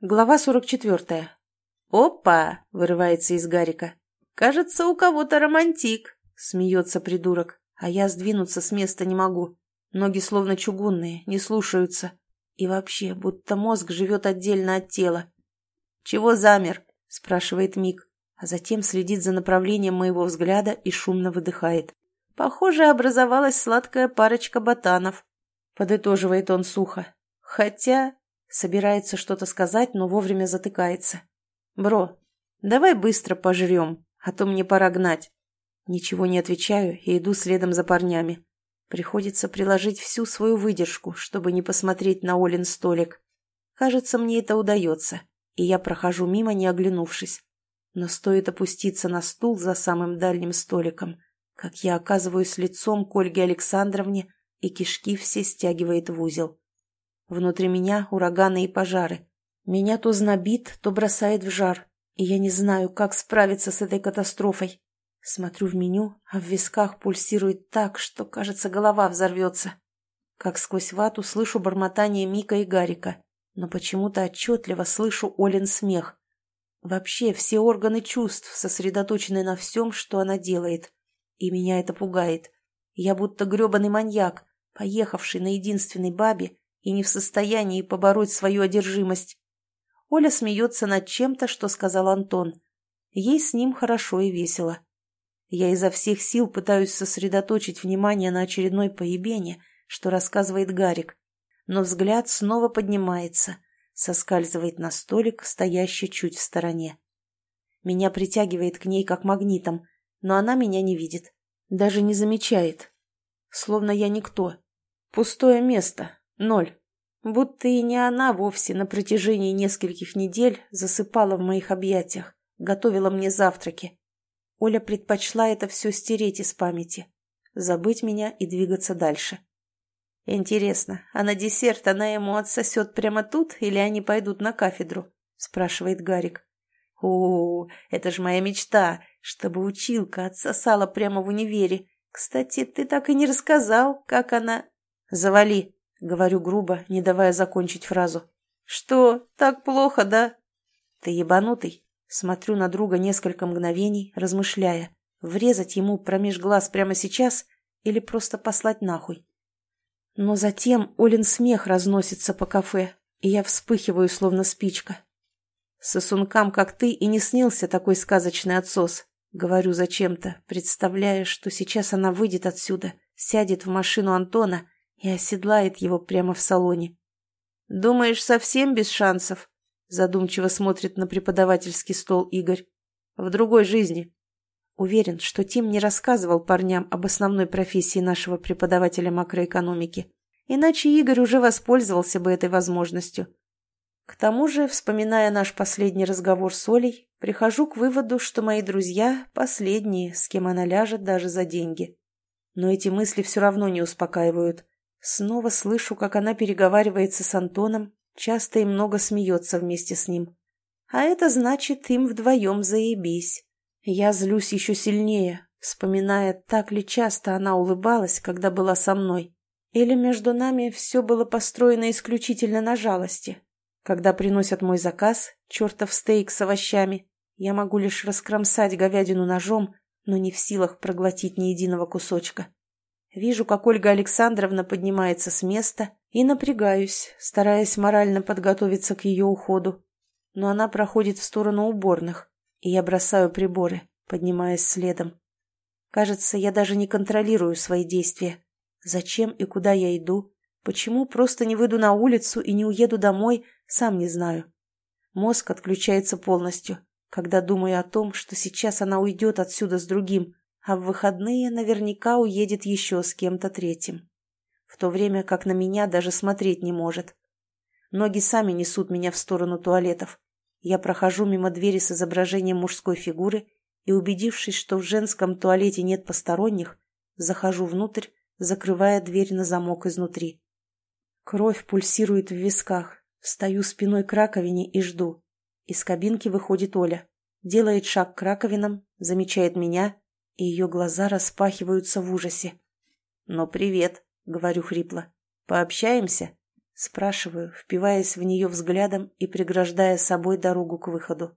Глава 44. «Опа!» — вырывается из Гарика. «Кажется, у кого-то романтик!» — смеется придурок. А я сдвинуться с места не могу. Ноги словно чугунные, не слушаются. И вообще, будто мозг живет отдельно от тела. «Чего замер?» — спрашивает Мик, а затем следит за направлением моего взгляда и шумно выдыхает. «Похоже, образовалась сладкая парочка ботанов», — подытоживает он сухо. «Хотя Собирается что-то сказать, но вовремя затыкается. «Бро, давай быстро пожрем, а то мне пора гнать». Ничего не отвечаю и иду следом за парнями. Приходится приложить всю свою выдержку, чтобы не посмотреть на Олин столик. Кажется, мне это удается, и я прохожу мимо, не оглянувшись. Но стоит опуститься на стул за самым дальним столиком, как я оказываюсь лицом к Ольге Александровне, и кишки все стягивает в узел. Внутри меня ураганы и пожары. Меня то знобит, то бросает в жар, и я не знаю, как справиться с этой катастрофой. Смотрю в меню, а в висках пульсирует так, что, кажется, голова взорвется. Как сквозь вату слышу бормотание Мика и Гарика, но почему-то отчетливо слышу Олин смех. Вообще все органы чувств сосредоточены на всем, что она делает. И меня это пугает. Я будто гребаный маньяк, поехавший на единственной бабе и не в состоянии побороть свою одержимость. Оля смеется над чем-то, что сказал Антон. Ей с ним хорошо и весело. Я изо всех сил пытаюсь сосредоточить внимание на очередной поебене, что рассказывает Гарик, но взгляд снова поднимается, соскальзывает на столик, стоящий чуть в стороне. Меня притягивает к ней как магнитом, но она меня не видит, даже не замечает. Словно я никто. Пустое место, Ноль. Будто и не она вовсе на протяжении нескольких недель засыпала в моих объятиях, готовила мне завтраки. Оля предпочла это все стереть из памяти, забыть меня и двигаться дальше. «Интересно, а на десерт она ему отсосет прямо тут или они пойдут на кафедру?» – спрашивает Гарик. «О, это ж моя мечта, чтобы училка отсосала прямо в универе. Кстати, ты так и не рассказал, как она...» «Завали!» — говорю грубо, не давая закончить фразу. «Что, так плохо, да?» «Ты ебанутый?» Смотрю на друга несколько мгновений, размышляя, врезать ему промеж глаз прямо сейчас или просто послать нахуй. Но затем Олин смех разносится по кафе, и я вспыхиваю, словно спичка. «Сосункам, как ты, и не снился такой сказочный отсос», — говорю зачем-то, представляя, что сейчас она выйдет отсюда, сядет в машину Антона — и оседлает его прямо в салоне. «Думаешь, совсем без шансов?» Задумчиво смотрит на преподавательский стол Игорь. «В другой жизни». Уверен, что Тим не рассказывал парням об основной профессии нашего преподавателя макроэкономики. Иначе Игорь уже воспользовался бы этой возможностью. К тому же, вспоминая наш последний разговор с Олей, прихожу к выводу, что мои друзья – последние, с кем она ляжет даже за деньги. Но эти мысли все равно не успокаивают. Снова слышу, как она переговаривается с Антоном, часто и много смеется вместе с ним. А это значит, им вдвоем заебись. Я злюсь еще сильнее, вспоминая, так ли часто она улыбалась, когда была со мной. Или между нами все было построено исключительно на жалости. Когда приносят мой заказ, чертов стейк с овощами, я могу лишь раскромсать говядину ножом, но не в силах проглотить ни единого кусочка. Вижу, как Ольга Александровна поднимается с места и напрягаюсь, стараясь морально подготовиться к ее уходу. Но она проходит в сторону уборных, и я бросаю приборы, поднимаясь следом. Кажется, я даже не контролирую свои действия. Зачем и куда я иду? Почему просто не выйду на улицу и не уеду домой, сам не знаю. Мозг отключается полностью, когда думаю о том, что сейчас она уйдет отсюда с другим, а в выходные наверняка уедет еще с кем-то третьим. В то время как на меня даже смотреть не может. Ноги сами несут меня в сторону туалетов. Я прохожу мимо двери с изображением мужской фигуры и, убедившись, что в женском туалете нет посторонних, захожу внутрь, закрывая дверь на замок изнутри. Кровь пульсирует в висках. Встаю спиной к раковине и жду. Из кабинки выходит Оля. Делает шаг к раковинам, замечает меня и ее глаза распахиваются в ужасе. «Ну, привет», — говорю хрипло. «Пообщаемся?» Спрашиваю, впиваясь в нее взглядом и преграждая собой дорогу к выходу.